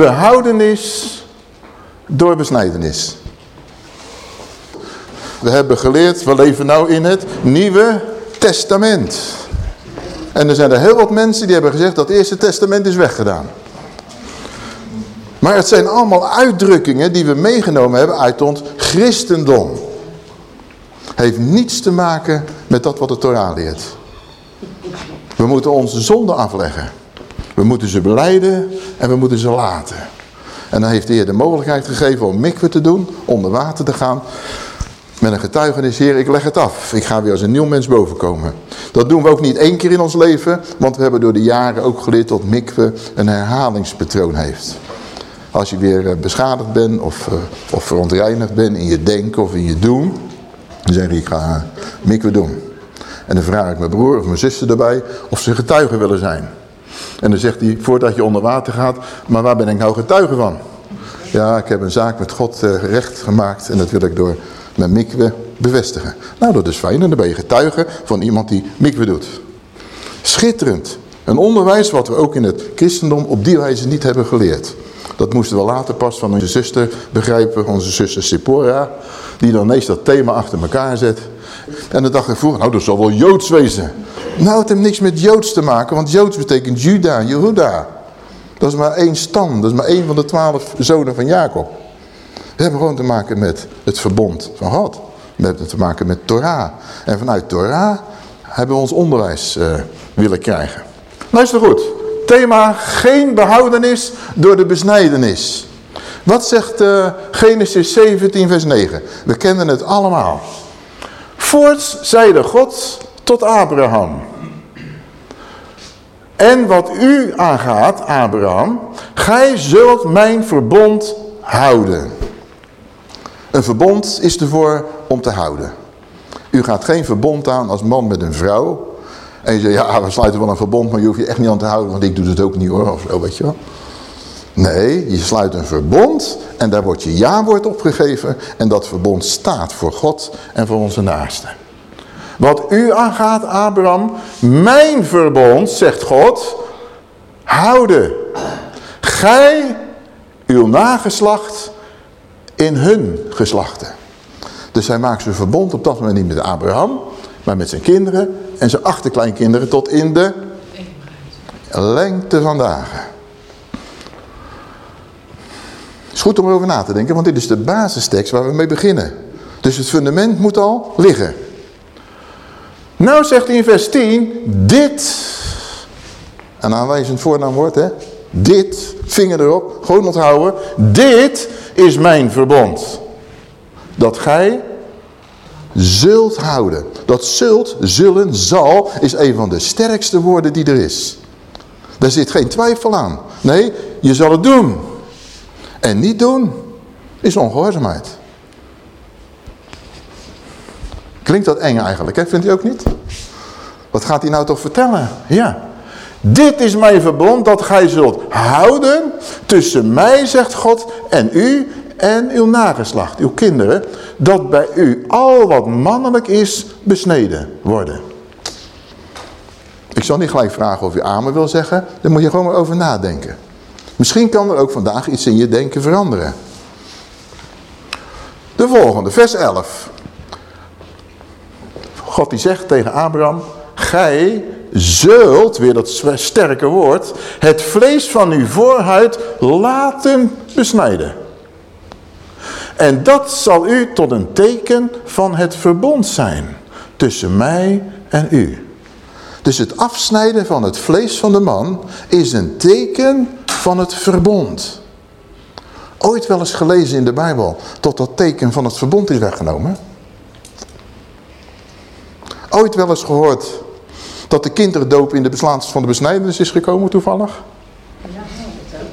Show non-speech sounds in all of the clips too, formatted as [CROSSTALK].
behoudenis door besnijdenis. We hebben geleerd, we leven nou in het Nieuwe Testament. En er zijn er heel wat mensen die hebben gezegd dat het Eerste Testament is weggedaan. Maar het zijn allemaal uitdrukkingen die we meegenomen hebben uit ons christendom. Heeft niets te maken met dat wat de Torah leert. We moeten onze zonde afleggen. We moeten ze beleiden en we moeten ze laten. En dan heeft de Heer de mogelijkheid gegeven om mikwe te doen, onder water te gaan. Met een getuigenis, Heer, ik leg het af. Ik ga weer als een nieuw mens bovenkomen. Dat doen we ook niet één keer in ons leven, want we hebben door de jaren ook geleerd dat mikwe een herhalingspatroon heeft. Als je weer eh, beschadigd bent of, uh, of verontreinigd bent in je denken of in je doen, dan zeg je, ik ga mikwe doen. En dan vraag ik mijn broer of mijn zuster erbij of ze getuigen willen zijn. En dan zegt hij, voordat je onder water gaat, maar waar ben ik nou getuige van? Ja, ik heb een zaak met God uh, recht gemaakt en dat wil ik door mijn mikwe bevestigen. Nou, dat is fijn en dan ben je getuige van iemand die mikwe doet. Schitterend. Een onderwijs wat we ook in het christendom op die wijze niet hebben geleerd. Dat moesten we later pas van onze zuster begrijpen, onze zuster Sephora. Die dan ineens dat thema achter elkaar zet. En dan dacht ik vroeger, nou dat zal wel Joods wezen. Nou, het heeft niks met Joods te maken, want Joods betekent Juda, Jehuda. Dat is maar één stam, dat is maar één van de twaalf zonen van Jacob. We hebben gewoon te maken met het verbond van God. We hebben te maken met Torah. En vanuit Torah hebben we ons onderwijs uh, willen krijgen. Luister goed. Thema geen behoudenis door de besnijdenis. Wat zegt uh, Genesis 17 vers 9? We kennen het allemaal. Voorts zeide God tot Abraham. En wat u aangaat, Abraham, gij zult mijn verbond houden. Een verbond is ervoor om te houden. U gaat geen verbond aan als man met een vrouw. En je zegt, ja, we sluiten wel een verbond, maar je hoeft je echt niet aan te houden, want ik doe het ook niet hoor, of zo, weet je wel. Nee, je sluit een verbond en daar wordt je ja-woord opgegeven. En dat verbond staat voor God en voor onze naasten. Wat u aangaat, Abraham, mijn verbond, zegt God, houden. Gij, uw nageslacht, in hun geslachten. Dus hij maakt zijn verbond op dat moment niet met Abraham, maar met zijn kinderen en zijn achterkleinkinderen tot in de lengte van dagen. Het is goed om erover na te denken, want dit is de basistekst waar we mee beginnen. Dus het fundament moet al liggen. Nou zegt hij in vers 10, dit, een aanwijzend voornaamwoord hè, dit, vinger erop, gewoon onthouden, dit is mijn verbond. Dat gij zult houden. Dat zult, zullen, zal is een van de sterkste woorden die er is. Daar zit geen twijfel aan. Nee, je zal het doen. En niet doen is ongehoorzaamheid. Klinkt dat eng eigenlijk, hè? vindt u ook niet? Wat gaat hij nou toch vertellen? Ja. Dit is mijn verbond dat gij zult houden tussen mij, zegt God, en u en uw nageslacht, uw kinderen, dat bij u al wat mannelijk is besneden worden. Ik zal niet gelijk vragen of u amen wil zeggen, daar moet je gewoon maar over nadenken. Misschien kan er ook vandaag iets in je denken veranderen. De volgende, vers 11. God die zegt tegen Abraham, gij zult, weer dat sterke woord, het vlees van uw voorhuid laten besnijden. En dat zal u tot een teken van het verbond zijn tussen mij en u. Dus het afsnijden van het vlees van de man is een teken van het verbond. Ooit wel eens gelezen in de Bijbel tot dat teken van het verbond is weggenomen? Ooit wel eens gehoord dat de kinderdoop in de beslaans van de besnijdenis is gekomen toevallig?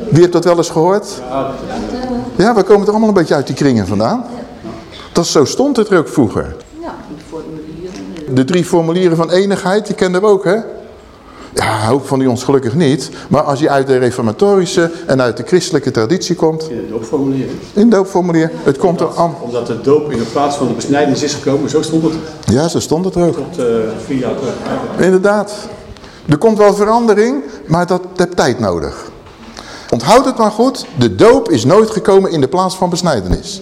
Wie heeft dat wel eens gehoord? Ja, we komen er allemaal een beetje uit die kringen vandaan. Dat, zo stond het er ook vroeger. De drie formulieren van enigheid, die kenden we ook, hè? Ja, een hoop van die ons gelukkig niet. Maar als je uit de reformatorische en uit de christelijke traditie komt... In de doopformulier. In de doopformulier. Het komt er aan. Omdat de doop in de plaats van de besnijdenis is gekomen, zo stond het. Ja, zo stond het er ook. Tot uh, vier jaar terug. Inderdaad. Er komt wel verandering, maar dat heeft tijd nodig. Onthoud het maar goed. De doop is nooit gekomen in de plaats van besnijdenis.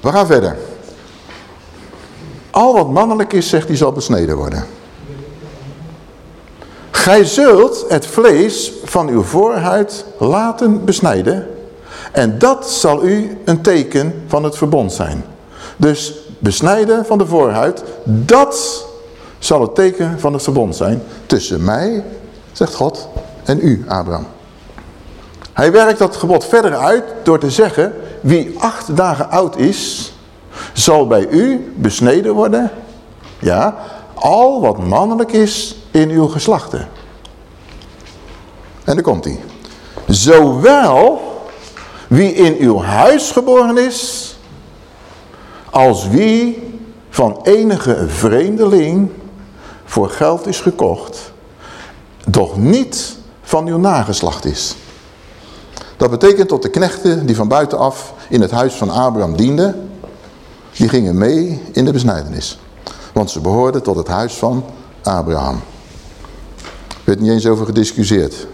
We gaan verder. Al wat mannelijk is, zegt hij, zal besneden worden. Gij zult het vlees van uw voorhuid laten besnijden. En dat zal u een teken van het verbond zijn. Dus besnijden van de voorhuid, dat zal het teken van het verbond zijn tussen mij, zegt God, en u, Abraham. Hij werkt dat gebod verder uit door te zeggen, wie acht dagen oud is, zal bij u besneden worden, ja, al wat mannelijk is in uw geslachten. En dan komt hij. Zowel wie in uw huis geboren is, als wie van enige vreemdeling voor geld is gekocht, doch niet van uw nageslacht is. Dat betekent dat de knechten die van buitenaf in het huis van Abraham dienden, die gingen mee in de besnijdenis. Want ze behoorden tot het huis van Abraham. Er werd niet eens over gediscussieerd.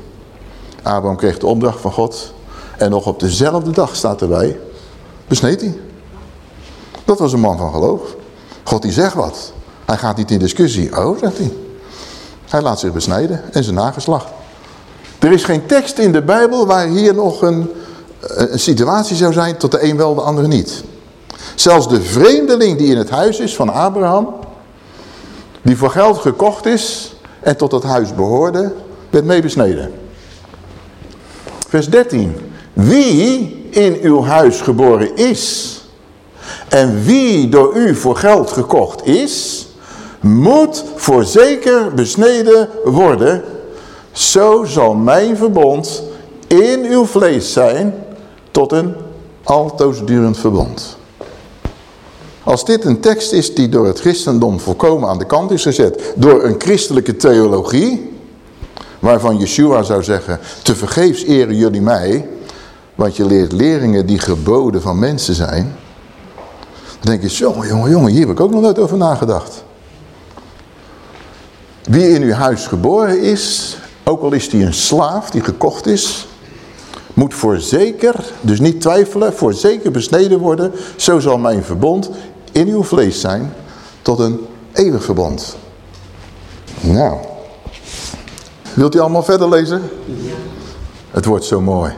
Abraham kreeg de opdracht van God. En nog op dezelfde dag staat erbij, besneed hij. Dat was een man van geloof. God die zegt wat. Hij gaat niet in discussie. Oh, zegt hij. Hij laat zich besnijden en zijn nageslacht. Er is geen tekst in de Bijbel waar hier nog een, een situatie zou zijn tot de een wel, de andere niet. Zelfs de vreemdeling die in het huis is van Abraham, die voor geld gekocht is en tot het huis behoorde, werd mee besneden. Vers 13. Wie in uw huis geboren is en wie door u voor geld gekocht is, moet voorzeker besneden worden. Zo zal mijn verbond in uw vlees zijn tot een altoosdurend verbond. Als dit een tekst is die door het christendom volkomen aan de kant is gezet, door een christelijke theologie, waarvan Yeshua zou zeggen, te vergeefs eren jullie mij, want je leert leringen die geboden van mensen zijn, dan denk je, jongen, jongen, jongen, hier heb ik ook nog nooit over nagedacht. Wie in uw huis geboren is, ook al is hij een slaaf die gekocht is, moet voorzeker, dus niet twijfelen, voorzeker besneden worden. Zo zal mijn verbond in uw vlees zijn tot een eeuwig verbond. Nou, wilt u allemaal verder lezen? Het wordt zo mooi.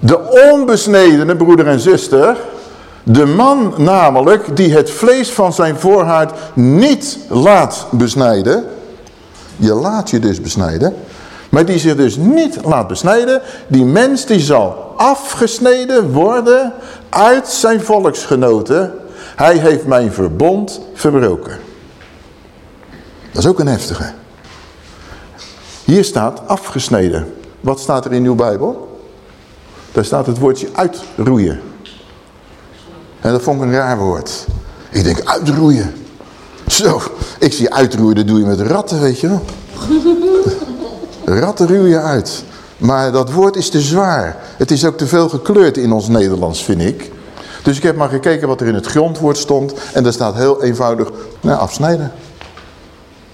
De onbesnedene broeder en zuster de man namelijk die het vlees van zijn voorhuid niet laat besnijden. Je laat je dus besnijden. Maar die zich dus niet laat besnijden. Die mens die zal afgesneden worden uit zijn volksgenoten. Hij heeft mijn verbond verbroken. Dat is ook een heftige. Hier staat afgesneden. Wat staat er in uw Bijbel? Daar staat het woordje uitroeien. En dat vond ik een raar woord. Ik denk, uitroeien. Zo, ik zie uitroeien, dat doe je met ratten, weet je wel. Ratten je uit. Maar dat woord is te zwaar. Het is ook te veel gekleurd in ons Nederlands, vind ik. Dus ik heb maar gekeken wat er in het grondwoord stond. En daar staat heel eenvoudig, nou, afsnijden.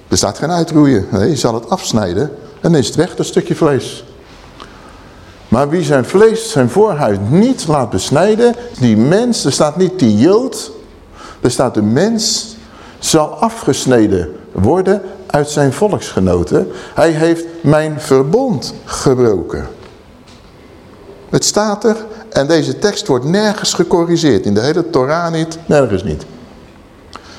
Er staat geen uitroeien. Je zal het afsnijden. En dan is het weg, dat stukje vlees. Maar wie zijn vlees, zijn voorhuid niet laat besnijden, die mens, er staat niet die jood, er staat de mens zal afgesneden worden uit zijn volksgenoten. Hij heeft mijn verbond gebroken. Het staat er en deze tekst wordt nergens gecorrigeerd. In de hele Torah niet, nergens niet.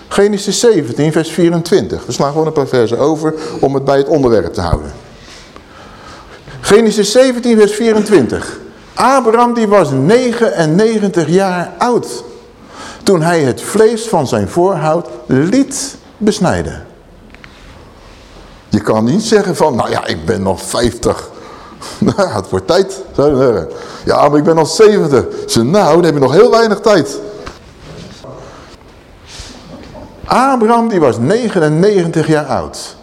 Genesis 17 vers 24. We slaan gewoon een paar versen over om het bij het onderwerp te houden. Genesis 17 vers 24. Abraham die was 99 jaar oud. Toen hij het vlees van zijn voorhout liet besnijden. Je kan niet zeggen van, nou ja, ik ben nog 50. [LAUGHS] Nou, het wordt tijd. Ja, maar ik ben al 70. Ze, nou, dan heb je nog heel weinig tijd. Abraham die was 99 jaar oud.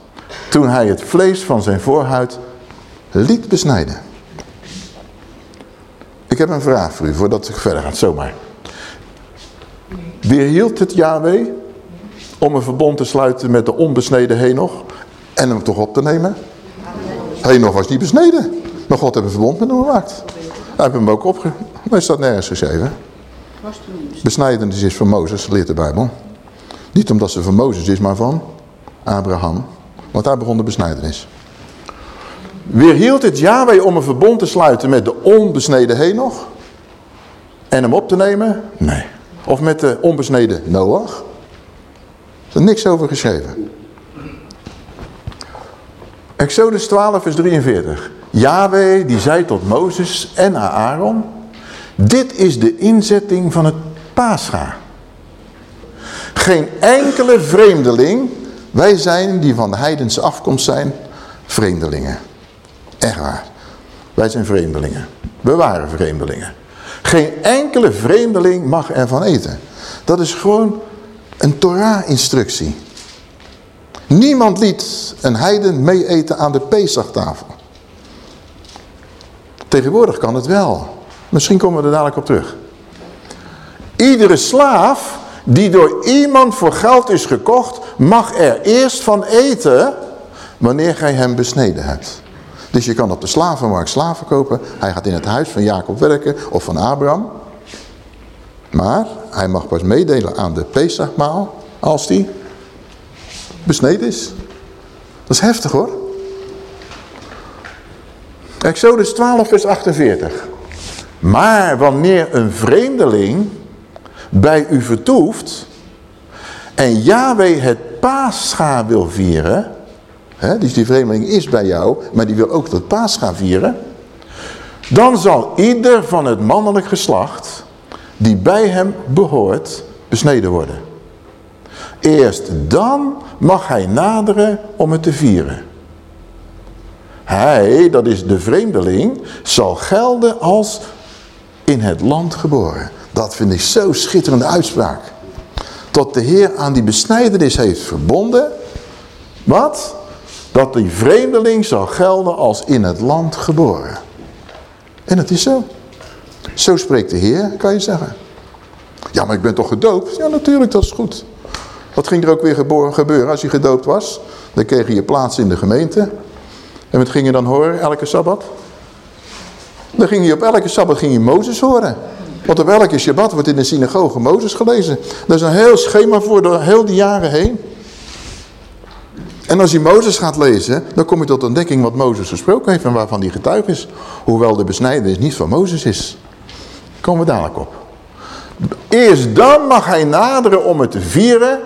Toen hij het vlees van zijn voorhuid liet besnijden. Ik heb een vraag voor u, voordat ik verder ga, zomaar. Weerhield het Yahweh om een verbond te sluiten met de onbesneden Henoch en hem toch op te nemen? Henoch was niet besneden. Maar God heeft een verbond met hem gemaakt. Hij heeft hem ook opge... Maar is dat nergens geschreven? Besnijdenis is van Mozes, leert de Bijbel. Niet omdat ze van Mozes is, maar van Abraham. Want daar begon de besnijdenis. Weerhield het Yahweh om een verbond te sluiten met de onbesneden Henoch? En hem op te nemen? Nee. Of met de onbesneden Noach? Er is niks over geschreven. Exodus 12 vers 43. Yahweh die zei tot Mozes en Aaron. Dit is de inzetting van het Pascha. Geen enkele vreemdeling. Wij zijn die van de heidense afkomst zijn vreemdelingen. Echt waar. Wij zijn vreemdelingen. We waren vreemdelingen. Geen enkele vreemdeling mag ervan eten. Dat is gewoon een Torah-instructie. Niemand liet een heiden mee eten aan de Pesachtafel. Tegenwoordig kan het wel. Misschien komen we er dadelijk op terug. Iedere slaaf die door iemand voor geld is gekocht, mag er eerst van eten wanneer gij hem besneden hebt. Dus je kan op de slavenmarkt slaven kopen. Hij gaat in het huis van Jacob werken of van Abraham. Maar hij mag pas meedelen aan de Pesachmaal als die besneden is. Dat is heftig hoor. Exodus 12 vers 48. Maar wanneer een vreemdeling bij u vertoeft en Yahweh het paascha wil vieren, hè, dus die vreemdeling is bij jou, maar die wil ook het paascha vieren, dan zal ieder van het mannelijk geslacht die bij hem behoort besneden worden. Eerst dan mag hij naderen om het te vieren. Hij, dat is de vreemdeling, zal gelden als in het land geboren. Dat vind ik zo schitterende uitspraak. Tot de Heer aan die besnijdenis heeft verbonden. Wat? Dat die vreemdeling zal gelden als in het land geboren. En het is zo. Zo spreekt de Heer, kan je zeggen. Ja, maar ik ben toch gedoopt? Ja, natuurlijk, dat is goed. Wat ging er ook weer gebeuren als je gedoopt was? Dan kreeg je je plaats in de gemeente. En wat ging je dan horen elke Sabbat? Dan ging je op elke Sabbat ging je Mozes horen. Want op elke Shabbat wordt in de synagoge Mozes gelezen. Dat is een heel schema voor door heel die jaren heen. En als je Mozes gaat lezen, dan kom je tot ontdekking wat Mozes gesproken heeft en waarvan die getuige is. Hoewel de besnijdenis niet van Mozes is. Komen we dadelijk op. Eerst dan mag hij naderen om het te vieren.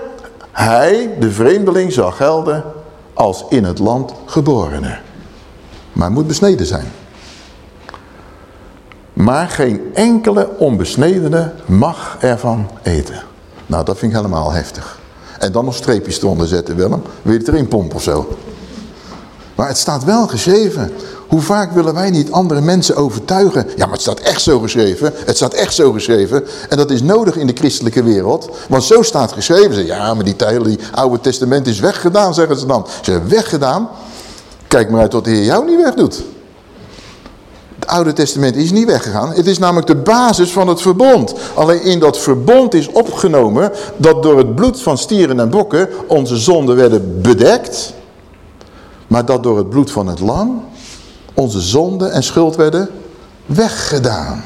Hij, de vreemdeling, zal gelden als in het land geborene. Maar moet besneden zijn. Maar geen enkele onbesnedene mag ervan eten. Nou, dat vind ik helemaal heftig. En dan nog streepjes eronder zetten, Willem. Wil je het erin pompen of zo? Maar het staat wel geschreven. Hoe vaak willen wij niet andere mensen overtuigen? Ja, maar het staat echt zo geschreven. Het staat echt zo geschreven. En dat is nodig in de christelijke wereld. Want zo staat geschreven. Ja, maar die die oude testament is weggedaan, zeggen ze dan. Ze weggedaan. Kijk maar uit wat de Heer jou niet wegdoet. Het Oude Testament is niet weggegaan. Het is namelijk de basis van het verbond. Alleen in dat verbond is opgenomen dat door het bloed van stieren en bokken onze zonden werden bedekt. Maar dat door het bloed van het lam onze zonde en schuld werden weggedaan.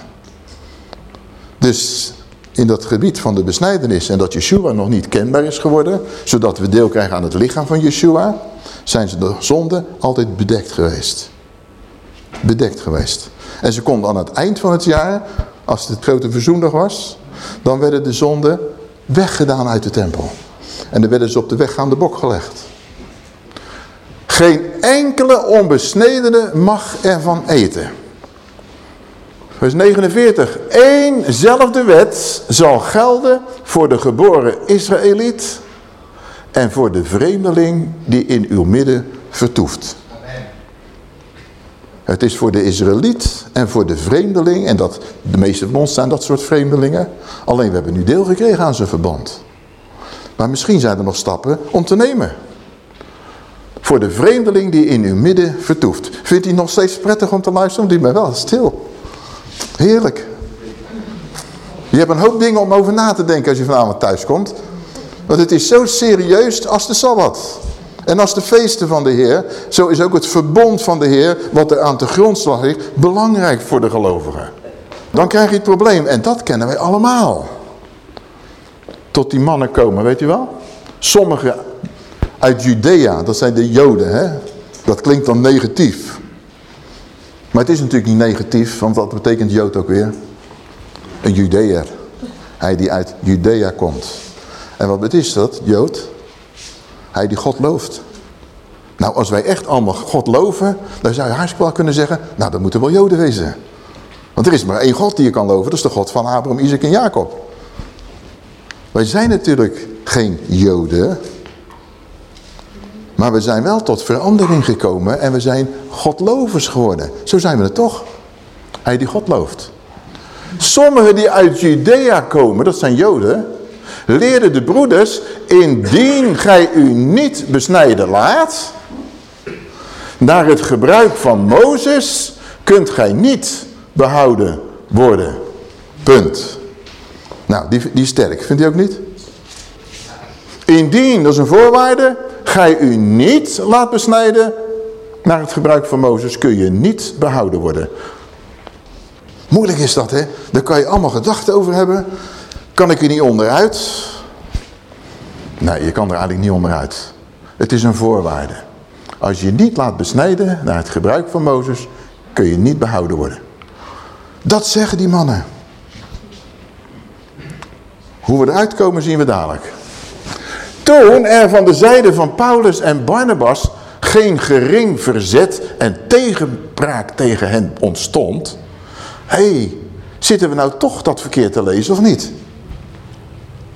Dus in dat gebied van de besnijdenis en dat Yeshua nog niet kenbaar is geworden, zodat we deel krijgen aan het lichaam van Yeshua, zijn ze de zonde altijd bedekt geweest. Bedekt geweest. En ze konden aan het eind van het jaar, als het grote verzoendag was, dan werden de zonden weggedaan uit de tempel. En dan werden ze op de weggaande bok gelegd. Geen enkele onbesnedene mag ervan eten. Vers 49. Eénzelfde wet zal gelden voor de geboren Israëliet en voor de vreemdeling die in uw midden vertoeft. Het is voor de Israëliet en voor de vreemdeling, en dat, de meeste van ons zijn dat soort vreemdelingen. Alleen we hebben nu deel gekregen aan zijn verband. Maar misschien zijn er nog stappen om te nemen. Voor de vreemdeling die in uw midden vertoeft. Vindt u nog steeds prettig om te luisteren? Die ben wel stil. Heerlijk. Je hebt een hoop dingen om over na te denken als je vanavond thuis komt. Want het is zo serieus als de Sabbat. En als de feesten van de Heer, zo is ook het verbond van de Heer, wat er aan de grondslag ligt, belangrijk voor de gelovigen. Dan krijg je het probleem, en dat kennen wij allemaal. Tot die mannen komen, weet u wel? Sommigen uit Judea, dat zijn de Joden, hè? Dat klinkt dan negatief. Maar het is natuurlijk niet negatief, want wat betekent Jood ook weer? Een Judeër. Hij die uit Judea komt. En wat is dat, Jood? Hij die God looft. Nou, als wij echt allemaal God loven, dan zou je hartstikke wel kunnen zeggen, nou, dat moeten wel Joden wezen. Want er is maar één God die je kan loven, dat is de God van Abraham, Isaac en Jacob. Wij zijn natuurlijk geen Joden, maar we zijn wel tot verandering gekomen en we zijn Godlovers geworden. Zo zijn we het toch. Hij die God looft. Sommigen die uit Judea komen, dat zijn Joden, leerden de broeders, indien gij u niet besnijden laat, naar het gebruik van Mozes kunt gij niet behouden worden. Punt. Nou, die, die is sterk. Vindt u ook niet? Indien, dat is een voorwaarde, gij u niet laat besnijden naar het gebruik van Mozes, kun je niet behouden worden. Moeilijk is dat, hè? Daar kan je allemaal gedachten over hebben. Kan ik er niet onderuit? Nee, je kan er eigenlijk niet onderuit. Het is een voorwaarde. Als je niet laat besnijden naar het gebruik van Mozes, kun je niet behouden worden. Dat zeggen die mannen. Hoe we eruit komen zien we dadelijk. Toen er van de zijde van Paulus en Barnabas geen gering verzet en tegenpraak tegen hen ontstond. Hé, hey, zitten we nou toch dat verkeerd te lezen of niet?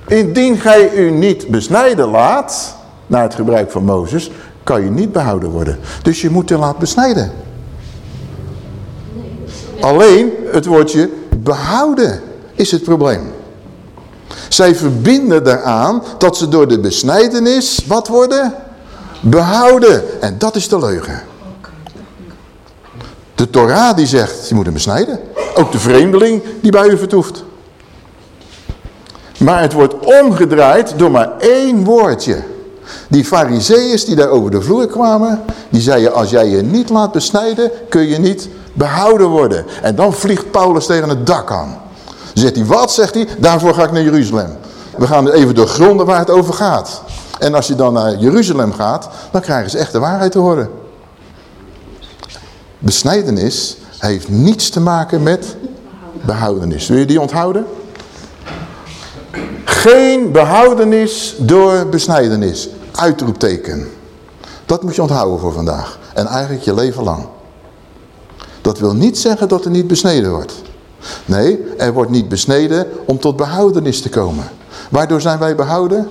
Indien gij u niet besnijden laat, naar het gebruik van Mozes, kan je niet behouden worden. Dus je moet je laten besnijden. Alleen het woordje behouden is het probleem. Zij verbinden daaraan dat ze door de besnijdenis, wat worden? Behouden. En dat is de leugen. De Torah die zegt, je moet hem besnijden. Ook de vreemdeling die bij u vertoeft. Maar het wordt omgedraaid door maar één woordje. Die fariseeërs die daar over de vloer kwamen, die zeiden als jij je niet laat besnijden, kun je niet behouden worden. En dan vliegt Paulus tegen het dak aan. Zegt hij, wat zegt hij? Daarvoor ga ik naar Jeruzalem. We gaan even doorgronden waar het over gaat. En als je dan naar Jeruzalem gaat, dan krijgen ze echt de waarheid te horen. Besnijdenis heeft niets te maken met behoudenis. Wil je die onthouden? Geen behoudenis door besnijdenis. Uitroepteken. Dat moet je onthouden voor vandaag. En eigenlijk je leven lang. Dat wil niet zeggen dat er niet besneden wordt. Nee, er wordt niet besneden om tot behoudenis te komen. Waardoor zijn wij behouden?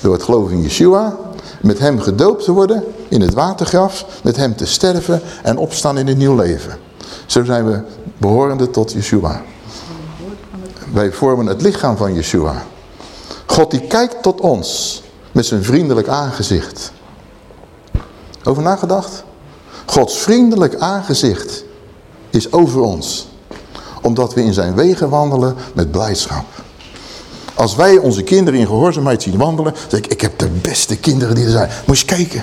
Door het geloof in Yeshua, met hem gedoopt te worden in het watergraf, met hem te sterven en opstaan in een nieuw leven. Zo zijn we behorende tot Yeshua. Wij vormen het lichaam van Yeshua. God die kijkt tot ons met zijn vriendelijk aangezicht. Over nagedacht? Gods vriendelijk aangezicht is over ons. Omdat we in zijn wegen wandelen met blijdschap. Als wij onze kinderen in gehoorzaamheid zien wandelen, zeg ik, ik heb de beste kinderen die er zijn. Moet je kijken.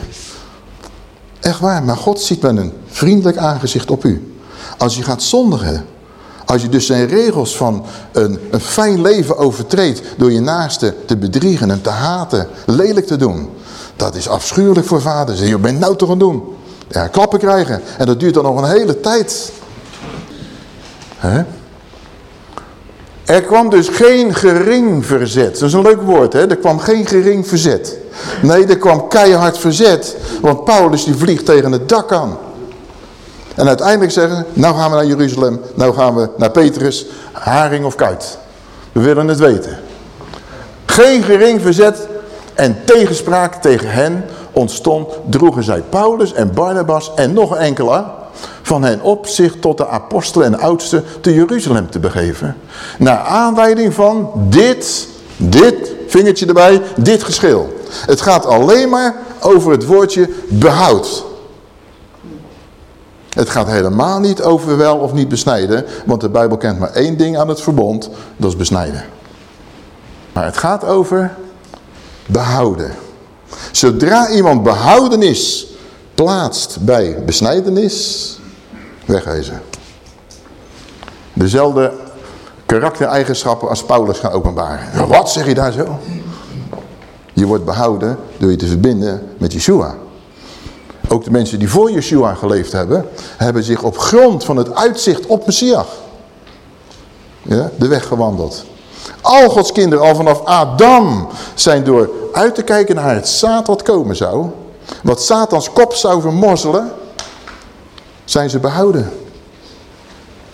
Echt waar, maar God ziet met een vriendelijk aangezicht op u. Als je gaat zondigen, als je dus zijn regels van een, een fijn leven overtreedt door je naaste te bedriegen en te haten, lelijk te doen. Dat is afschuwelijk voor vader. Je bent nou toch aan doen. Ja, klappen krijgen. En dat duurt dan nog een hele tijd. Hè? Er kwam dus geen gering verzet. Dat is een leuk woord, hè? Er kwam geen gering verzet. Nee, er kwam keihard verzet. Want Paulus die vliegt tegen het dak aan. En uiteindelijk zeggen, nou gaan we naar Jeruzalem. Nou gaan we naar Petrus, Haring of Kuit. We willen het weten. Geen gering verzet en tegenspraak tegen hen ontstond. Droegen zij Paulus en Barnabas en nog enkele van hen op zich tot de apostelen en oudsten te Jeruzalem te begeven. Naar aanleiding van dit, dit, vingertje erbij, dit geschil. Het gaat alleen maar over het woordje behoud. Het gaat helemaal niet over wel of niet besnijden, want de Bijbel kent maar één ding aan het verbond, dat is besnijden. Maar het gaat over behouden. Zodra iemand behoudenis plaatst bij besnijdenis, wegwezen. Dezelfde karaktereigenschappen als Paulus gaan openbaren. Wat zeg je daar zo? Je wordt behouden door je te verbinden met Yeshua. Ook de mensen die voor Yeshua geleefd hebben, hebben zich op grond van het uitzicht op Messias ja, de weg gewandeld. Al Gods kinderen, al vanaf Adam, zijn door uit te kijken naar het zaad wat komen zou, wat Satans kop zou vermorzelen, zijn ze behouden.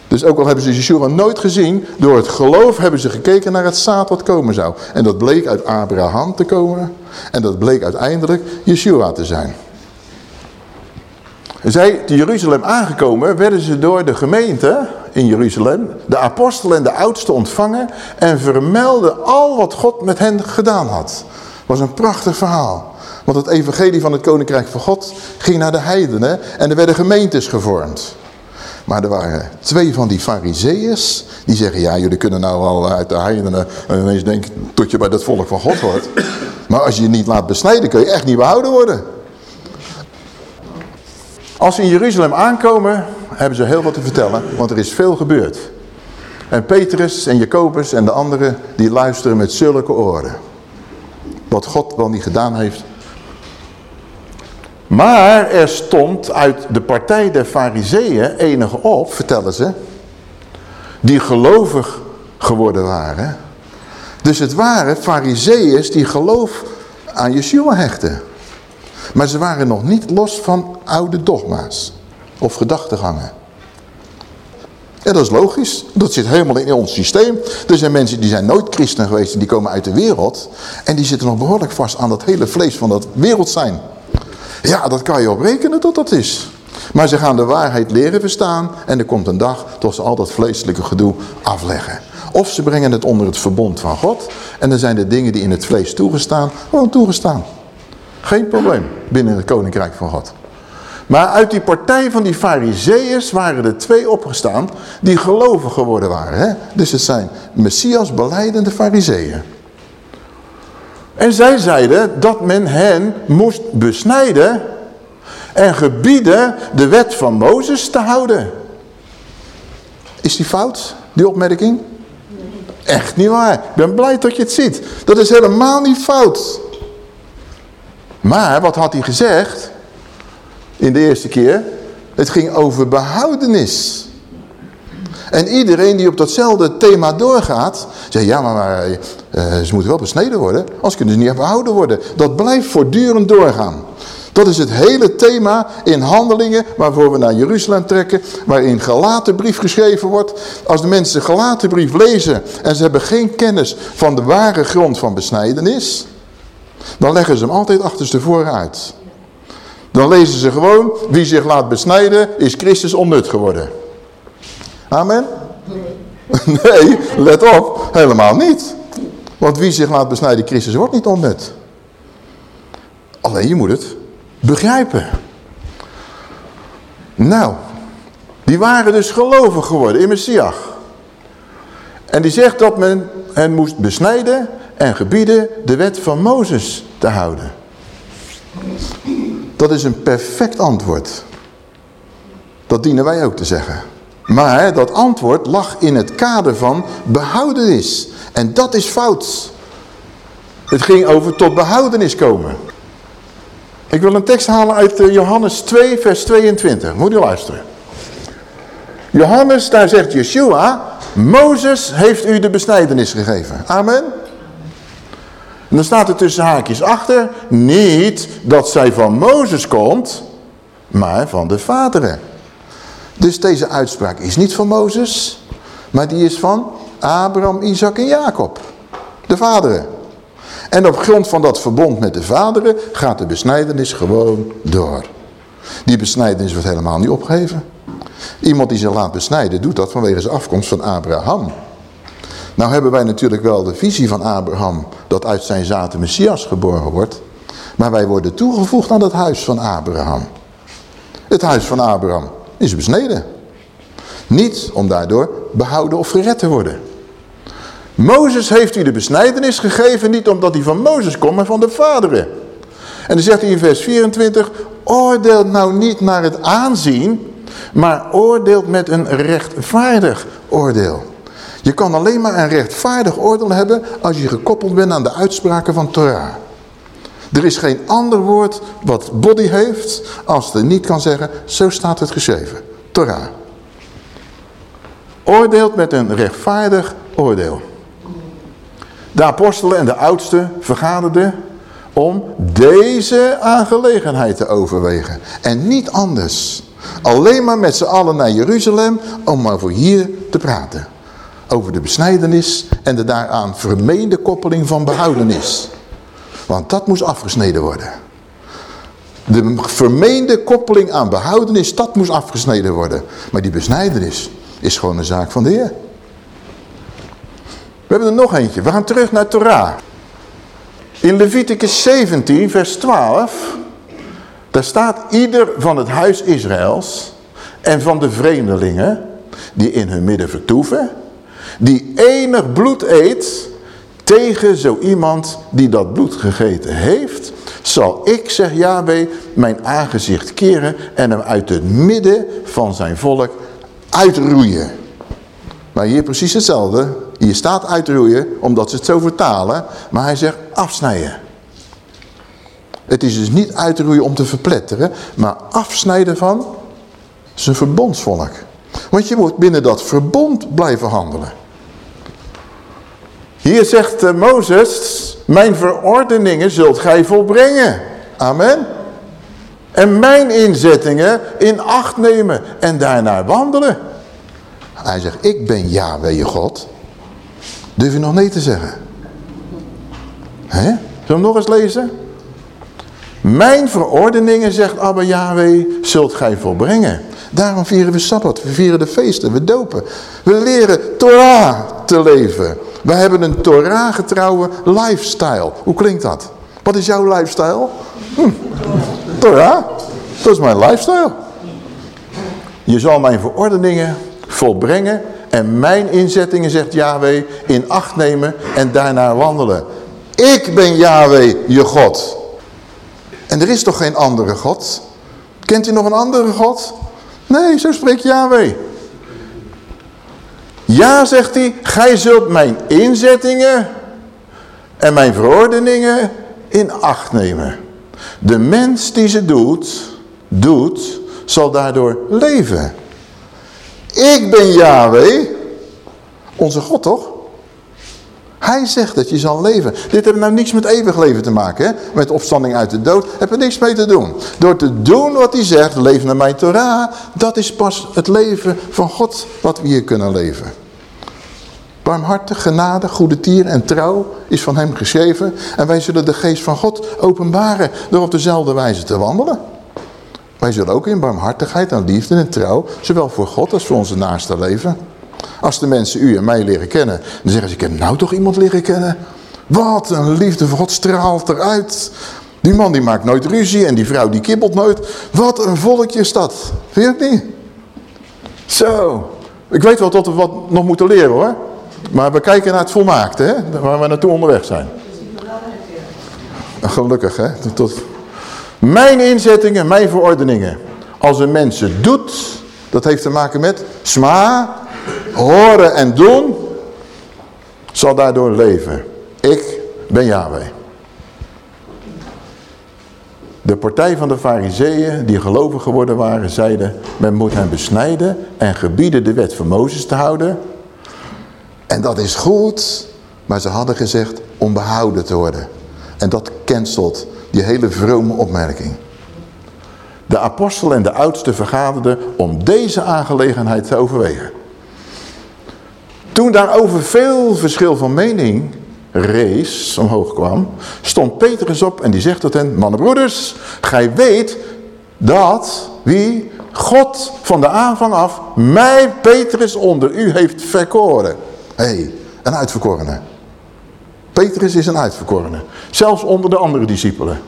Dus ook al hebben ze Yeshua nooit gezien, door het geloof hebben ze gekeken naar het zaad wat komen zou. En dat bleek uit Abraham te komen en dat bleek uiteindelijk Yeshua te zijn. Zij te Jeruzalem aangekomen, werden ze door de gemeente in Jeruzalem, de apostelen en de oudsten ontvangen en vermelden al wat God met hen gedaan had. Was een prachtig verhaal. Want het evangelie van het koninkrijk van God ging naar de heidenen en er werden gemeentes gevormd. Maar er waren twee van die fariseeërs die zeggen, ja jullie kunnen nou wel uit de heidenen en ineens denken tot je bij dat volk van God hoort. Maar als je je niet laat besnijden kun je echt niet behouden worden. Als ze in Jeruzalem aankomen, hebben ze heel wat te vertellen, want er is veel gebeurd. En Petrus en Jacobus en de anderen, die luisteren met zulke oren. Wat God wel niet gedaan heeft. Maar er stond uit de partij der fariseeën enige op, vertellen ze, die gelovig geworden waren. Dus het waren fariseeërs die geloof aan Yeshua hechten. Maar ze waren nog niet los van oude dogma's of gedachtegangen. Ja, dat is logisch. Dat zit helemaal in ons systeem. Er zijn mensen die zijn nooit christen geweest en die komen uit de wereld. En die zitten nog behoorlijk vast aan dat hele vlees van dat wereld zijn. Ja, dat kan je op rekenen tot dat is. Maar ze gaan de waarheid leren verstaan en er komt een dag tot ze al dat vleeselijke gedoe afleggen. Of ze brengen het onder het verbond van God en dan zijn de dingen die in het vlees toegestaan, gewoon toegestaan. Geen probleem binnen het koninkrijk van God. Maar uit die partij van die fariseeërs waren er twee opgestaan die gelovig geworden waren. Hè? Dus het zijn Messias beleidende fariseeën. En zij zeiden dat men hen moest besnijden en gebieden de wet van Mozes te houden. Is die fout, die opmerking? Echt niet waar. Ik ben blij dat je het ziet. Dat is helemaal niet fout. Maar wat had hij gezegd in de eerste keer? Het ging over behoudenis. En iedereen die op datzelfde thema doorgaat, zegt ja, maar, maar uh, ze moeten wel besneden worden, anders kunnen ze niet behouden worden. Dat blijft voortdurend doorgaan. Dat is het hele thema in handelingen waarvoor we naar Jeruzalem trekken, waarin gelaten brief geschreven wordt. Als de mensen de gelaten brief lezen en ze hebben geen kennis van de ware grond van besnijdenis, dan leggen ze hem altijd achterstevoren uit. Dan lezen ze gewoon, wie zich laat besnijden is Christus onnut geworden. Amen? [LAUGHS] Nee, let op, helemaal niet. Want wie zich laat besnijden, Christus wordt niet onnut. Alleen je moet het begrijpen. Nou, die waren dus gelovig geworden in Messias. En die zegt dat men hen moest besnijden en gebieden de wet van Mozes te houden. Dat is een perfect antwoord. Dat dienen wij ook te zeggen. Maar dat antwoord lag in het kader van behoudenis. En dat is fout. Het ging over tot behoudenis komen. Ik wil een tekst halen uit eh, Johannes 2 vers 22. Moet je luisteren. Johannes, daar zegt Yeshua, Mozes heeft u de besnijdenis gegeven. Amen. En dan staat er tussen haakjes achter, niet dat zij van Mozes komt, maar van de vaderen. Dus deze uitspraak is niet van Mozes, maar die is van Abraham, Isaac en Jacob. De vaderen. En op grond van dat verbond met de vaderen gaat de besnijdenis gewoon door. Die besnijdenis wordt helemaal niet opgegeven. Iemand die zich laat besnijden doet dat vanwege zijn afkomst van Abraham. Nou hebben wij natuurlijk wel de visie van Abraham dat uit zijn zaad de Messias geboren wordt. Maar wij worden toegevoegd aan het huis van Abraham. Het huis van Abraham is besneden. Niet om daardoor behouden of gered te worden. Mozes heeft u de besnijdenis gegeven, niet omdat hij van Mozes komt, maar van de vaderen. En dan zegt hij in vers 24, oordeelt nou niet naar het aanzien, maar oordeelt met een rechtvaardig oordeel. Je kan alleen maar een rechtvaardig oordeel hebben als je gekoppeld bent aan de uitspraken van Torah. Er is geen ander woord wat body heeft als het niet kan zeggen, zo staat het geschreven. Torah. Oordeelt met een rechtvaardig oordeel. De apostelen en de oudsten vergaderden om deze aangelegenheid te overwegen. En niet anders. Alleen maar met z'n allen naar Jeruzalem om over hier te praten. Over de besnijdenis en de daaraan vermeende koppeling van behoudenis. Want dat moest afgesneden worden. De vermeende koppeling aan behoudenis, dat moest afgesneden worden. Maar die besnijdenis is gewoon een zaak van de Heer. We hebben er nog eentje. We gaan terug naar Torah. In Leviticus 17, vers 12, daar staat ieder van het huis Israëls en van de vreemdelingen die in hun midden vertoeven, die enig bloed eet tegen zo iemand die dat bloed gegeten heeft, zal ik, zegt Yahweh, mijn aangezicht keren en hem uit het midden van zijn volk uitroeien. Maar hier precies hetzelfde. Hier staat uitroeien, omdat ze het zo vertalen. Maar hij zegt afsnijden. Het is dus niet uitroeien om te verpletteren, maar afsnijden van zijn verbondsvolk. Want je moet binnen dat verbond blijven handelen. Hier zegt uh, Mozes, mijn verordeningen zult gij volbrengen. Amen. En mijn inzettingen in acht nemen en daarna wandelen. Hij zegt, ik ben Yahweh je God. Durf je nog nee te zeggen? Zullen we hem nog eens lezen? Mijn verordeningen, zegt Abba Yahweh, zult gij volbrengen. Daarom vieren we Sabbat, we vieren de feesten, we dopen. We leren Torah te leven. We hebben een Torah-getrouwe lifestyle. Hoe klinkt dat? Wat is jouw lifestyle? Hm. Torah. Dat is mijn lifestyle. Je zal mijn verordeningen volbrengen en mijn inzettingen, zegt Yahweh, in acht nemen en daarna wandelen. Ik ben Yahweh, je God. En er is toch geen andere God? Kent u nog een andere God? Nee, zo spreekt Yahweh. Ja, zegt hij, gij zult mijn inzettingen en mijn verordeningen in acht nemen. De mens die ze doet, doet, zal daardoor leven. Ik ben Yahweh, onze God toch? Hij zegt dat je zal leven. Dit heeft nou niks met eeuwig leven te maken. Hè? Met opstanding uit de dood. Heb er niks mee te doen. Door te doen wat hij zegt. Leef naar mijn Torah. Dat is pas het leven van God wat we hier kunnen leven. Barmhartig, genade, goede tier en trouw is van hem geschreven. En wij zullen de geest van God openbaren door op dezelfde wijze te wandelen. Wij zullen ook in barmhartigheid en liefde en trouw, zowel voor God als voor onze naaste leven. Als de mensen u en mij leren kennen, dan zeggen ze, ik heb nou toch iemand leren kennen. Wat een liefde voor God straalt eruit. Die man die maakt nooit ruzie en die vrouw die kibbelt nooit. Wat een volkje is dat. Vind je het niet? Zo. Ik weet wel dat we wat nog moeten leren hoor. Maar we kijken naar het volmaakte, hè? waar we naartoe onderweg zijn. Gelukkig, hè? Tot... Mijn inzettingen, mijn verordeningen. Als een mens doet, dat heeft te maken met sma, horen en doen, zal daardoor leven. Ik ben Yahweh. De partij van de fariseeën, die gelovig geworden waren, zeiden... men moet hem besnijden en gebieden de wet van Mozes te houden... En dat is goed, maar ze hadden gezegd om behouden te worden. En dat cancelt die hele vrome opmerking. De apostel en de oudsten vergaderden om deze aangelegenheid te overwegen. Toen daarover veel verschil van mening rees, omhoog kwam, stond Petrus op en die zegt tot hen, mannenbroeders, gij weet dat wie God van de aanvang af mij, Petrus, onder u heeft verkoren. Hé, hey, een uitverkorene. Petrus is een uitverkorene. Zelfs onder de andere discipelen.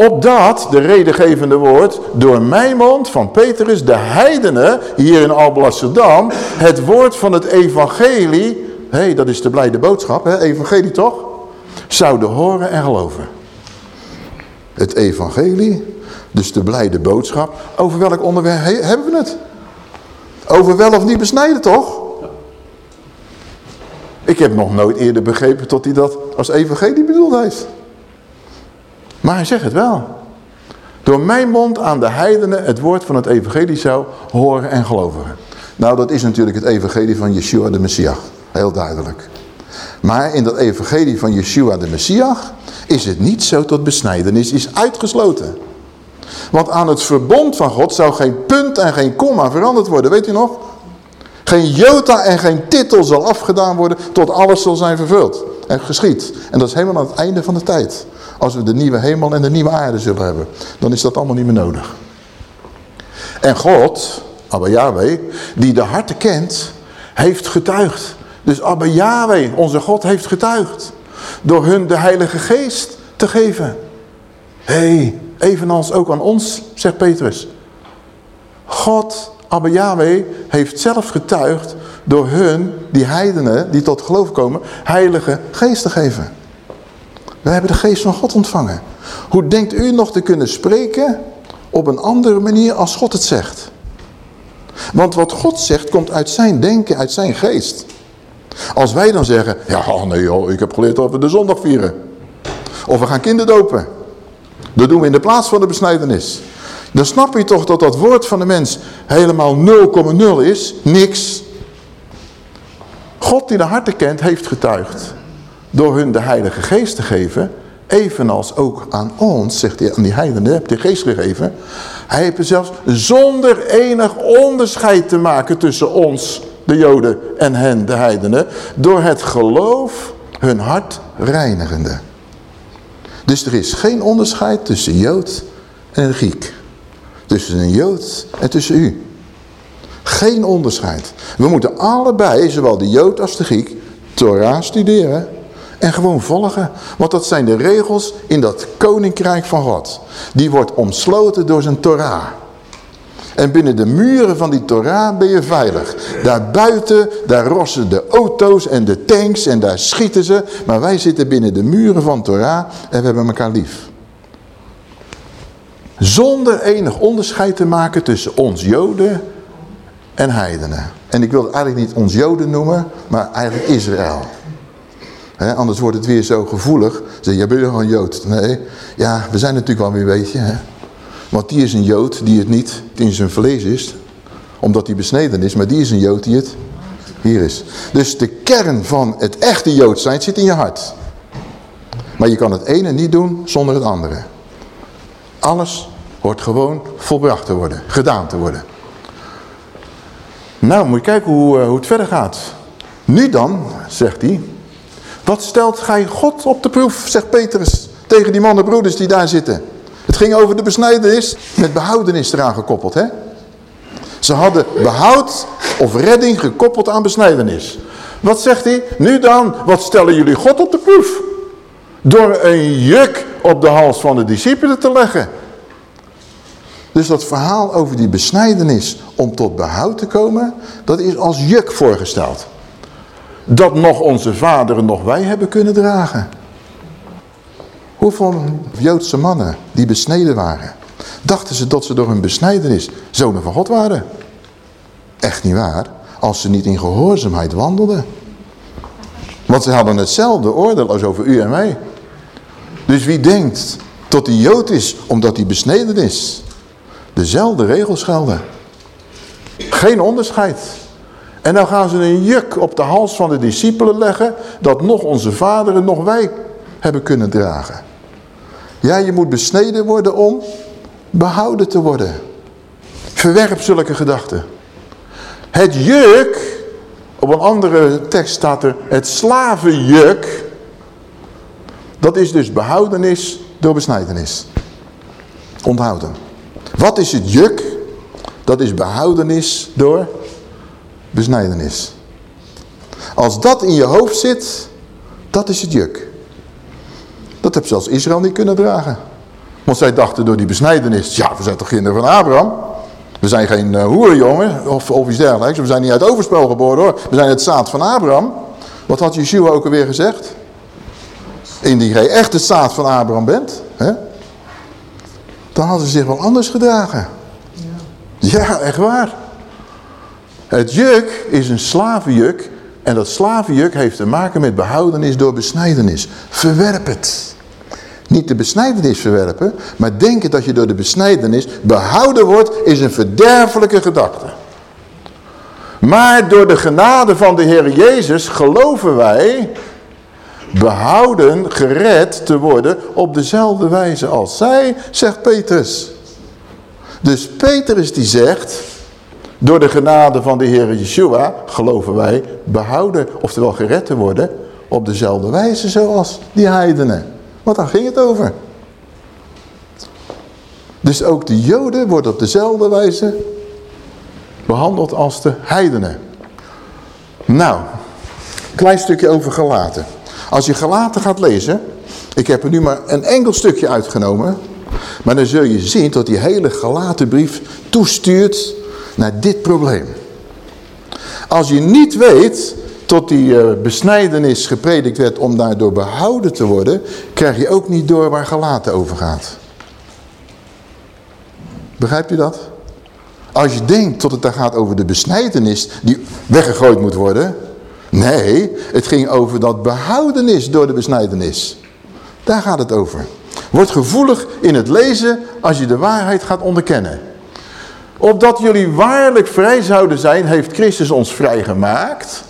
Opdat, de redengevende woord, door mijn mond van Petrus de heidenen, hier in Alblasserdam, het woord van het evangelie, hé, hey, dat is de blijde boodschap, hè, evangelie toch, zouden horen en geloven. Het evangelie, dus de blijde boodschap. Over welk onderwerp he- hebben we het? Over wel of niet besnijden, toch? Ik heb nog nooit eerder begrepen tot hij dat als evangelie bedoeld heeft. Maar hij zegt het wel. Door mijn mond aan de heidenen het woord van het evangelie zou horen en geloven. Nou, dat is natuurlijk het evangelie van Yeshua de Messias. Heel duidelijk. Maar in dat evangelie van Yeshua de Messias is het niet zo tot besnijdenis is uitgesloten. Want aan het verbond van God zou geen punt en geen komma veranderd worden. Weet u nog? Geen jota en geen titel zal afgedaan worden tot alles zal zijn vervuld. En geschied. En dat is helemaal aan het einde van de tijd. Als we de nieuwe hemel en de nieuwe aarde zullen hebben. Dan is dat allemaal niet meer nodig. En God, Abba Yahweh, die de harten kent, heeft getuigd. Dus Abba Yahweh, onze God, heeft getuigd. Door hun de Heilige Geest te geven. Hé, hey, evenals ook aan ons, zegt Petrus. God, Abba Yahweh, heeft zelf getuigd door hun, die heidenen, die tot geloof komen, Heilige Geest te geven. We hebben de geest van God ontvangen. Hoe denkt u nog te kunnen spreken op een andere manier als God het zegt? Want wat God zegt komt uit zijn denken, uit zijn geest. Als wij dan zeggen, ja nee joh, ik heb geleerd dat we de zondag vieren. Of we gaan kinderdopen. Dat doen we in de plaats van de besnijdenis. Dan snap je toch dat dat woord van de mens helemaal 0,0 is. Niks. God die de harten kent heeft getuigd. Door hun de heilige geest te geven. Evenals ook aan ons, zegt hij aan die heidenen, heb de geest gegeven. Hij heeft zelfs zonder enig onderscheid te maken tussen ons, de joden, en hen, de heidenen. Door het geloof hun hart reinigende. Dus er is geen onderscheid tussen jood en Griek. Tussen een jood en tussen u. Geen onderscheid. We moeten allebei, zowel de jood als de Griek, Torah studeren en gewoon volgen. Want dat zijn de regels in dat koninkrijk van God. Die wordt omsloten door zijn Torah. En binnen de muren van die Torah ben je veilig. Daarbuiten, daar rossen de auto's en de tanks en daar schieten ze. Maar wij zitten binnen de muren van Torah en we hebben elkaar lief. Zonder enig onderscheid te maken tussen ons Joden en heidenen. En ik wil het eigenlijk niet ons Joden noemen, maar eigenlijk Israël. Anders wordt het weer zo gevoelig. Zeg, jij bent gewoon Jood. Nee, ja, we zijn natuurlijk wel weer een beetje. Want die is een Jood die het niet in zijn vlees is. Omdat hij besneden is. Maar die is een Jood die het hier is. Dus de kern van het echte Jood zijn zit in je hart. Maar je kan het ene niet doen zonder het andere. Alles hoort gewoon volbracht te worden. Gedaan te worden. Nou, moet je kijken hoe, hoe het verder gaat. Nu dan, zegt hij. Wat stelt gij God op de proef, zegt Petrus tegen die mannen broeders die daar zitten. Het ging over de besnijdenis met behoudenis eraan gekoppeld. Hè? Ze hadden behoud of redding gekoppeld aan besnijdenis. Wat zegt hij? Nu dan, wat stellen jullie God op de proef? Door een juk op de hals van de discipelen te leggen. Dus dat verhaal over die besnijdenis om tot behoud te komen, dat is als juk voorgesteld. Dat nog onze vaderen, nog wij hebben kunnen dragen. Hoeveel Joodse mannen die besneden waren, dachten ze dat ze door hun besnijdenis zonen van God waren? Echt niet waar, als ze niet in gehoorzaamheid wandelden. Want ze hadden hetzelfde oordeel als over u en mij. Dus wie denkt tot hij Jood is, omdat hij besneden is, dezelfde regels gelden. Geen onderscheid. En dan gaan ze een juk op de hals van de discipelen leggen, dat nog onze vaderen, nog wij hebben kunnen dragen. Ja, je moet besneden worden om behouden te worden. Verwerp zulke gedachten. Het juk, op een andere tekst staat er het slavenjuk. Dat is dus behoudenis door besnijdenis. Onthouden. Wat is het juk? Dat is behoudenis door besnijdenis. Als dat in je hoofd zit, dat is het juk. Dat heeft zelfs Israël niet kunnen dragen. Want zij dachten door die besnijdenis, ja we zijn toch kinderen van Abraham. We zijn geen uh, hoerenjongen of, of iets dergelijks. We zijn niet uit overspel geboren hoor. We zijn het zaad van Abraham. Wat had Yeshua ook alweer gezegd? Indien jij echt het zaad van Abraham bent. Hè? dan hadden ze zich wel anders gedragen. Ja, echt waar. Het juk is een slavenjuk. En dat slavenjuk heeft te maken met behoudenis door besnijdenis. Verwerp het. Niet de besnijdenis verwerpen, maar denken dat je door de besnijdenis behouden wordt, is een verderfelijke gedachte. Maar door de genade van de Heer Jezus geloven wij behouden, gered te worden op dezelfde wijze als zij, zegt Petrus. Dus Petrus die zegt, door de genade van de Heer Yeshua geloven wij behouden, oftewel gered te worden, op dezelfde wijze zoals die heidenen. Want daar ging het over. Dus ook de joden worden op dezelfde wijze behandeld als de heidenen. Nou, klein stukje over gelaten. Als je gelaten gaat lezen, ik heb er nu maar een enkel stukje uitgenomen, maar dan zul je zien dat die hele gelaten brief toestuurt naar dit probleem. Als je niet weet tot die uh, besnijdenis gepredikt werd om daardoor behouden te worden, krijg je ook niet door waar gelaten over gaat. Begrijpt u dat? Als je denkt tot het daar gaat over de besnijdenis die weggegooid moet worden. Nee, het ging over dat behoudenis door de besnijdenis. Daar gaat het over. Word gevoelig in het lezen als je de waarheid gaat onderkennen. Opdat jullie waarlijk vrij zouden zijn, heeft Christus ons vrijgemaakt.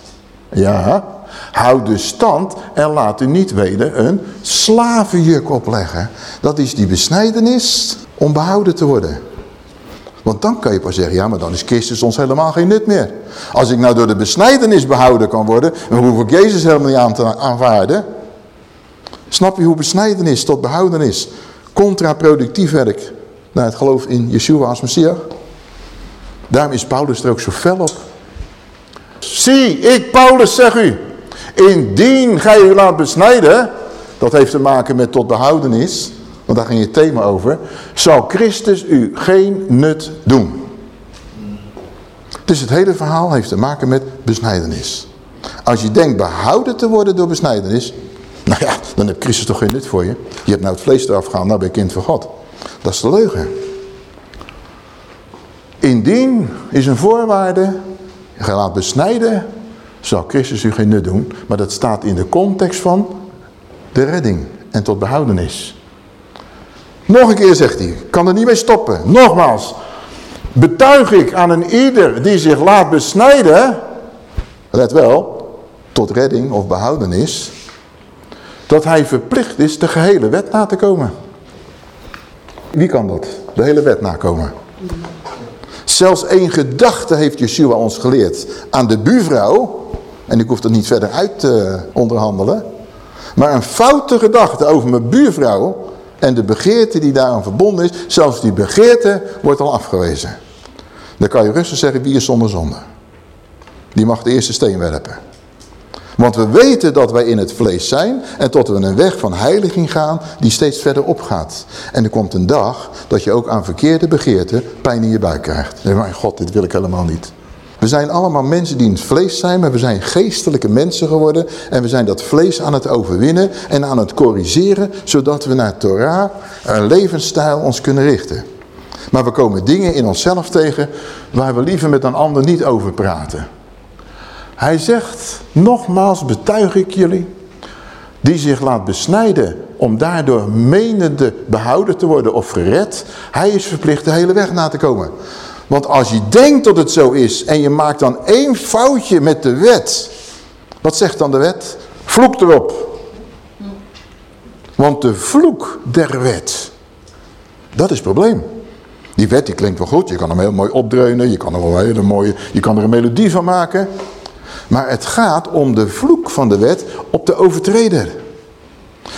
Ja, houd de stand en laat u niet weder een slavenjuk opleggen. Dat is die besnijdenis om behouden te worden. Want dan kan je pas zeggen, ja, maar dan is Christus ons helemaal geen nut meer. Als ik nou door de besnijdenis behouden kan worden, dan hoef ik Jezus helemaal niet aan te aanvaarden. Snap je hoe besnijdenis tot behouden is? Contraproductief werk naar het geloof in Yeshua als Messias. Daarom is Paulus er ook zo fel op. Zie, ik Paulus zeg u, indien gij u laat besnijden, dat heeft te maken met tot behoudenis, want daar ging je thema over, zal Christus u geen nut doen. Dus het hele verhaal heeft te maken met besnijdenis. Als je denkt behouden te worden door besnijdenis, nou ja, dan heeft Christus toch geen nut voor je. Je hebt nou het vlees eraf gehaald, nou ben je kind van God. Dat is de leugen. Indien is een voorwaarde je laat besnijden, zal Christus u geen nut doen. Maar dat staat in de context van de redding en tot behoudenis. Nog een keer zegt hij, kan er niet mee stoppen. Nogmaals, betuig ik aan een ieder die zich laat besnijden, let wel, tot redding of behoudenis, dat hij verplicht is de gehele wet na te komen. Wie kan dat? De hele wet nakomen. Zelfs één gedachte heeft Yeshua ons geleerd aan de buurvrouw. En ik hoef dat niet verder uit te onderhandelen. Maar een foute gedachte over mijn buurvrouw en de begeerte die daaraan verbonden is. Zelfs die begeerte wordt al afgewezen. Dan kan je rustig zeggen wie is zonder zonde. Die mag de eerste steen werpen. Want we weten dat wij in het vlees zijn en tot we een weg van heiliging gaan die steeds verder opgaat. En er komt een dag dat je ook aan verkeerde begeerten pijn in je buik krijgt. Nee, mijn god, dit wil ik helemaal niet. We zijn allemaal mensen die in het vlees zijn, maar we zijn geestelijke mensen geworden. En we zijn dat vlees aan het overwinnen en aan het corrigeren, zodat we naar Torah, een levensstijl, ons kunnen richten. Maar we komen dingen in onszelf tegen waar we liever met een ander niet over praten. Hij zegt, nogmaals betuig ik jullie, die zich laat besnijden om daardoor menende behouden te worden of gered, hij is verplicht de hele weg na te komen. Want als je denkt dat het zo is en je maakt dan één foutje met de wet, wat zegt dan de wet? Vloek erop. Want de vloek der wet, dat is het probleem. Die wet die klinkt wel goed, je kan hem heel mooi opdreunen, je kan er wel hele mooie, je kan er een melodie van maken. Maar het gaat om de vloek van de wet op de overtreder.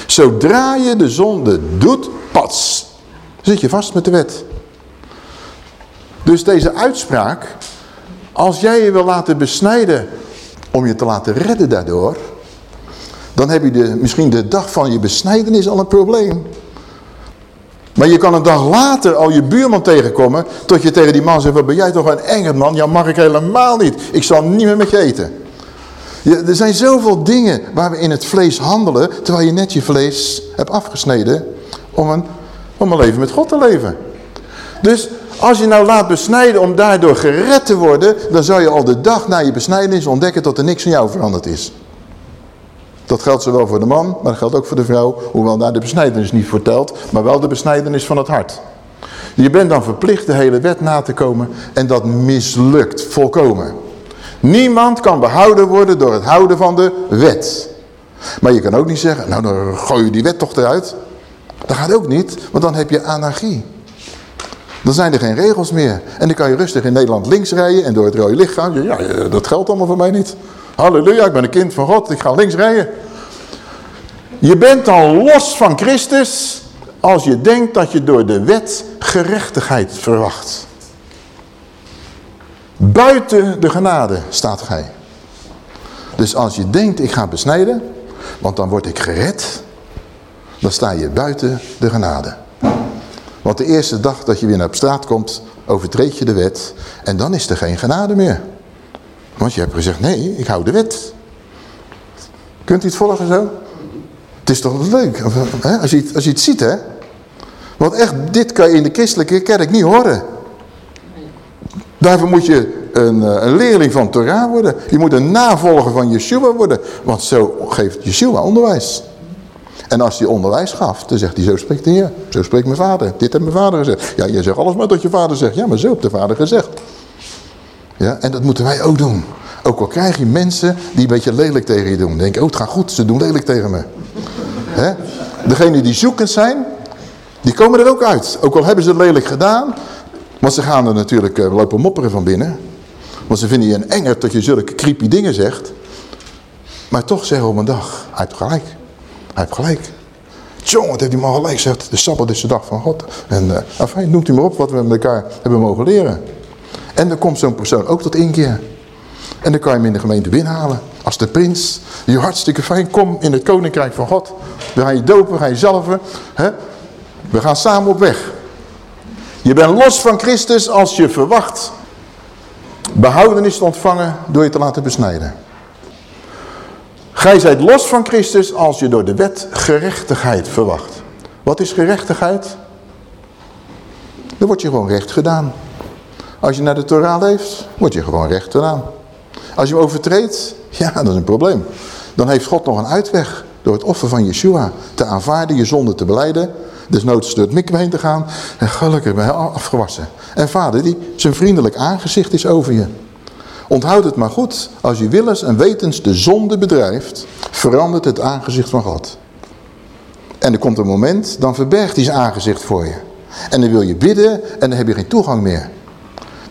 Zodra je de zonde doet, pas, zit je vast met de wet. Dus deze uitspraak, als jij je wil laten besnijden om je te laten redden daardoor, dan heb je de, misschien de dag van je besnijdenis al een probleem. Maar je kan een dag later al je buurman tegenkomen, tot je tegen die man zegt, wat ben jij toch een enge man? Ja, mag ik helemaal niet. Ik zal niet meer met je eten. Er zijn zoveel dingen waar we in het vlees handelen, terwijl je net je vlees hebt afgesneden om een om een leven met God te leven. Dus als je nou laat besnijden om daardoor gered te worden, dan zou je al de dag na je besnijdenis ontdekken dat er niks in jou veranderd is. Dat geldt zowel voor de man, maar dat geldt ook voor de vrouw, hoewel daar de besnijdenis niet vertelt, maar wel de besnijdenis van het hart. Je bent dan verplicht de hele wet na te komen en dat mislukt volkomen. Niemand kan behouden worden door het houden van de wet. Maar je kan ook niet zeggen, nou dan gooi je die wet toch eruit. Dat gaat ook niet, want dan heb je anarchie. Dan zijn er geen regels meer. En dan kan je rustig in Nederland links rijden en door het rode licht gaan. Ja, dat geldt allemaal voor mij niet. Halleluja, ik ben een kind van God, ik ga links rijden. Je bent dan los van Christus als je denkt dat je door de wet gerechtigheid verwacht. Buiten de genade staat gij. Dus als je denkt ik ga besnijden, want dan word ik gered, dan sta je buiten de genade. Want de eerste dag dat je weer naar op straat komt, overtreed je de wet en dan is er geen genade meer. Want je hebt gezegd, nee, ik hou de wet. Kunt u het volgen zo? Het is toch leuk? Als, je het, als je het ziet, hè? Want echt, dit kan je in de christelijke kerk niet horen. Daarvoor moet je een, eh, een leerling van Torah worden. Je moet een navolger van Yeshua worden. Want zo geeft Yeshua onderwijs. En als hij onderwijs gaf, dan zegt hij, zo spreekt de Heer. Zo spreekt mijn vader. Dit heeft mijn vader gezegd. Ja, je zegt alles maar dat je vader zegt. Ja, maar zo heeft de vader gezegd. Ja, en dat moeten wij ook doen. Ook al krijg je mensen die een beetje lelijk tegen je doen. Denk, oh het gaat goed, ze doen lelijk tegen me. Degenen die zoekend zijn, die komen er ook uit. Ook al hebben ze het lelijk gedaan. Want ze gaan er natuurlijk uh, lopen mopperen van binnen. Want ze vinden je een enger dat je zulke creepy dingen zegt. Maar toch zeggen op een dag, hij heeft gelijk. Hij heeft gelijk. Tjonge, wat heeft die man gelijk gezegd. De Sabbat is de dag van God. En uh, noemt u maar op wat we met elkaar hebben mogen leren. En dan komt zo'n persoon ook tot inkeer. En dan kan je hem in de gemeente binnenhalen. Als de prins. Je hartstikke fijn. Kom in het koninkrijk van God. We gaan je dopen, we gaan je zalven. Hè? We gaan samen op weg. Je bent los van Christus als je verwacht behoudenis te ontvangen door je te laten besnijden. Gij zijt los van Christus als je door de wet gerechtigheid verwacht. Wat is gerechtigheid? Dan wordt je gewoon recht gedaan. Als je naar de Torah leeft, word je gewoon recht gedaan. Als je hem overtreedt, [LAUGHS] ja, dat is een probleem. Dan heeft God nog een uitweg door het offer van Yeshua te aanvaarden, je zonde te beleiden. Dus noods door het mikwe heen te gaan. En gelukkig ben afgewassen. En vader die zijn vriendelijk aangezicht is over je. Onthoud het maar goed. Als je willens en wetens de zonde bedrijft, verandert het aangezicht van God. En er komt een moment, dan verbergt hij zijn aangezicht voor je. En dan wil je bidden en dan heb je geen toegang meer.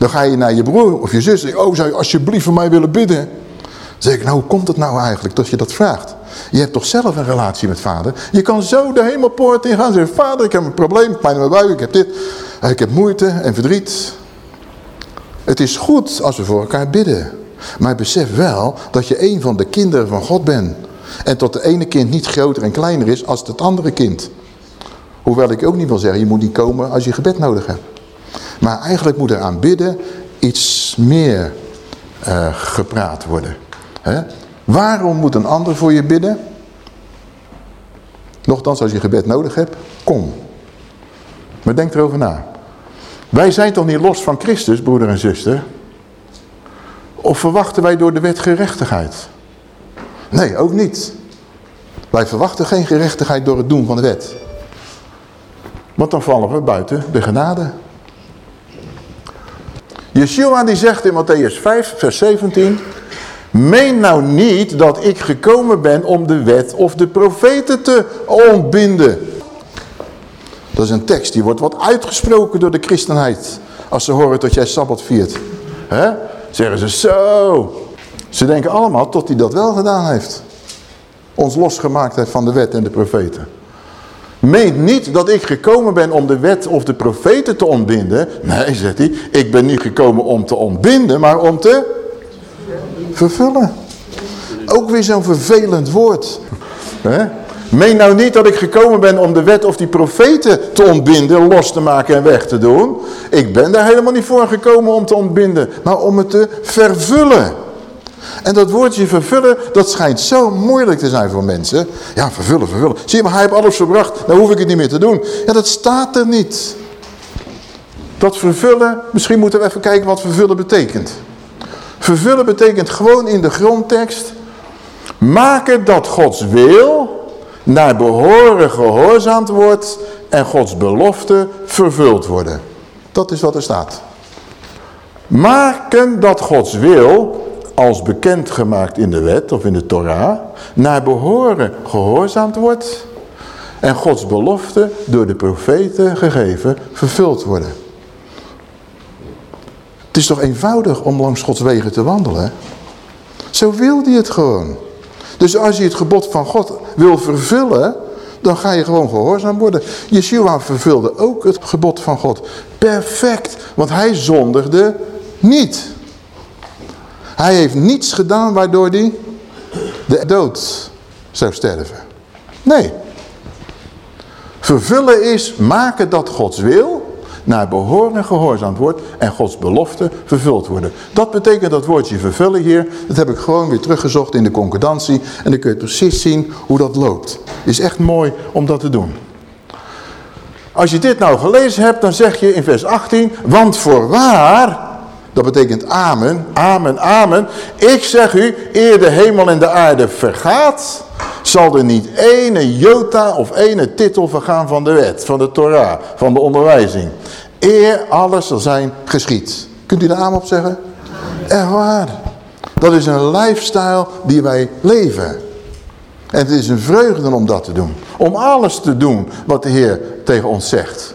Dan ga je naar je broer of je zus en oh zou je alsjeblieft voor mij willen bidden? Dan zeg ik, nou hoe komt het nou eigenlijk dat je dat vraagt? Je hebt toch zelf een relatie met vader? Je kan zo de hemelpoort ingaan en zeggen, vader ik heb een probleem, pijn in mijn buik, ik heb dit. Ik heb moeite en verdriet. Het is goed als we voor elkaar bidden. Maar besef wel dat je een van de kinderen van God bent. En dat de ene kind niet groter en kleiner is als het andere kind. Hoewel ik ook niet wil zeggen, je moet niet komen als je gebed nodig hebt. Maar eigenlijk moet er aan bidden iets meer uh, gepraat worden. Hè? Waarom moet een ander voor je bidden? Nochtans, als je gebed nodig hebt, kom. Maar denk erover na. Wij zijn toch niet los van Christus, broeder en zuster? Of verwachten wij door de wet gerechtigheid? Nee, ook niet. Wij verwachten geen gerechtigheid door het doen van de wet. Want dan vallen we buiten de genade. Yeshua die zegt in Matthäus 5 vers 17... Meen nou niet dat ik gekomen ben om de wet of de profeten te ontbinden. Dat is een tekst die wordt wat uitgesproken door de christenheid. Als ze horen dat jij Sabbat viert. Zeggen ze zo. Ze denken allemaal tot hij dat wel gedaan heeft. Ons losgemaakt heeft van de wet en de profeten. Meent niet dat ik gekomen ben om de wet of de profeten te ontbinden. Nee, zegt hij. Ik ben niet gekomen om te ontbinden, maar om te vervullen. Ook weer zo'n vervelend woord. Meen nou niet dat ik gekomen ben om de wet of die profeten te ontbinden, los te maken en weg te doen. Ik ben daar helemaal niet voor gekomen om te ontbinden, maar om het te vervullen. En dat woordje vervullen, dat schijnt zo moeilijk te zijn voor mensen. Ja, vervullen, vervullen. Zie je, maar hij heeft alles verbracht, dan hoef ik het niet meer te doen. Ja, dat staat er niet. Dat vervullen, misschien moeten we even kijken wat vervullen betekent. Vervullen betekent gewoon in de grondtekst... maken dat Gods wil naar behoren gehoorzaamd wordt... en Gods belofte vervuld worden. Dat is wat er staat. Maken dat Gods wil, als bekendgemaakt in de wet of in de Torah... naar behoren gehoorzaamd wordt... en Gods belofte door de profeten gegeven vervuld worden. Het is toch eenvoudig om langs Gods wegen te wandelen? Zo wil hij het gewoon. Dus als je het gebod van God wil vervullen, dan ga je gewoon gehoorzaam worden. Yeshua vervulde ook het gebod van God. Perfect, want hij zondigde niet. Hij heeft niets gedaan waardoor hij de dood zou sterven. Nee. Vervullen is maken dat Gods wil naar behoren gehoorzaamd wordt en Gods belofte vervuld worden. Dat betekent dat woordje vervullen hier. Dat heb ik gewoon weer teruggezocht in de concordantie. En dan kun je precies zien hoe dat loopt. Is echt mooi om dat te doen. Als je dit nou gelezen hebt, dan zeg je in vers 18... Want voorwaar, dat betekent amen, amen, amen. Ik zeg u, eer de hemel en de aarde vergaat zal er niet ene jota of ene titel vergaan van de wet, van de Torah, van de onderwijzing. Eer alles zal zijn geschied. Kunt u de naam op zeggen? Echt waar. Dat is een lifestyle die wij leven. En het is een vreugde om dat te doen. Om alles te doen wat de Heer tegen ons zegt.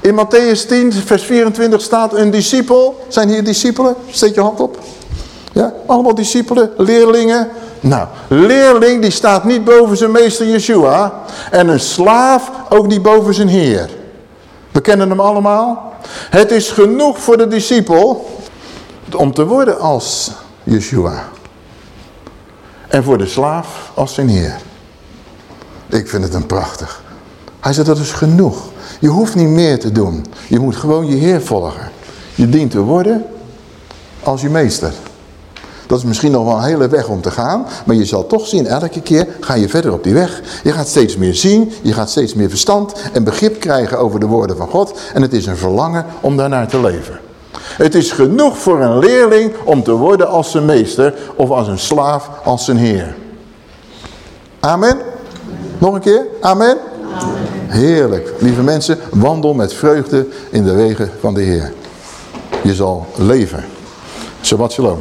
In Matthäus 10 vers 24 staat een discipel. Zijn hier discipelen? Steek je hand op. Ja, allemaal discipelen, leerlingen. Nou, leerling die staat niet boven zijn meester Yeshua. En een slaaf ook niet boven zijn heer. We kennen hem allemaal. Het is genoeg voor de discipel om te worden als Yeshua. En voor de slaaf als zijn heer. Ik vind het een prachtig. Hij zegt dat is genoeg. Je hoeft niet meer te doen. Je moet gewoon je heer volgen. Je dient te worden als je meester. Dat is misschien nog wel een hele weg om te gaan. Maar je zal toch zien, elke keer ga je verder op die weg. Je gaat steeds meer zien. Je gaat steeds meer verstand en begrip krijgen over de woorden van God. En het is een verlangen om daarnaar te leven. Het is genoeg voor een leerling om te worden als zijn meester. Of als een slaaf als zijn heer. Amen. Nog een keer. Amen. Heerlijk. Lieve mensen, wandel met vreugde in de wegen van de Heer. Je zal leven. Shabbat shalom.